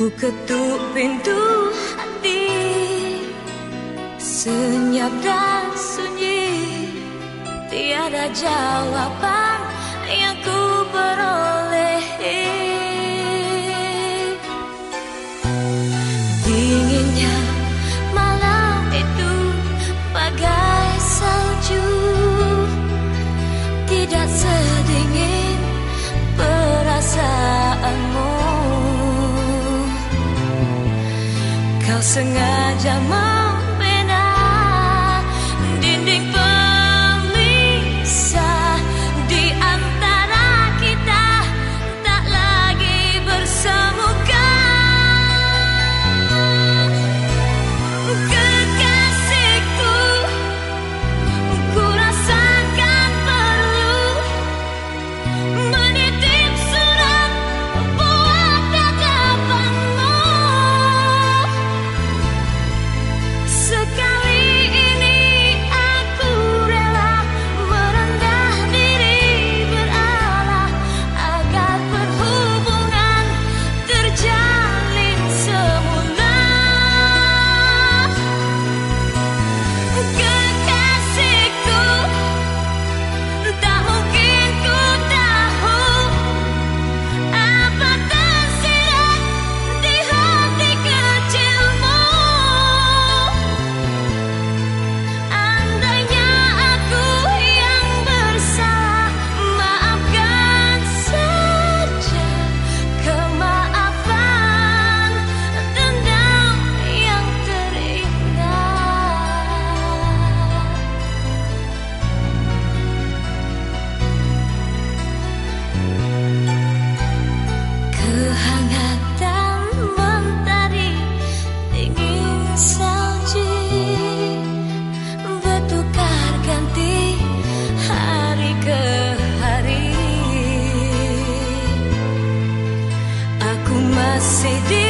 Ku ketuk pintu hati Senyap dan sunyi. Tiada jawaban yang ku peroleh. sengaja mau sedih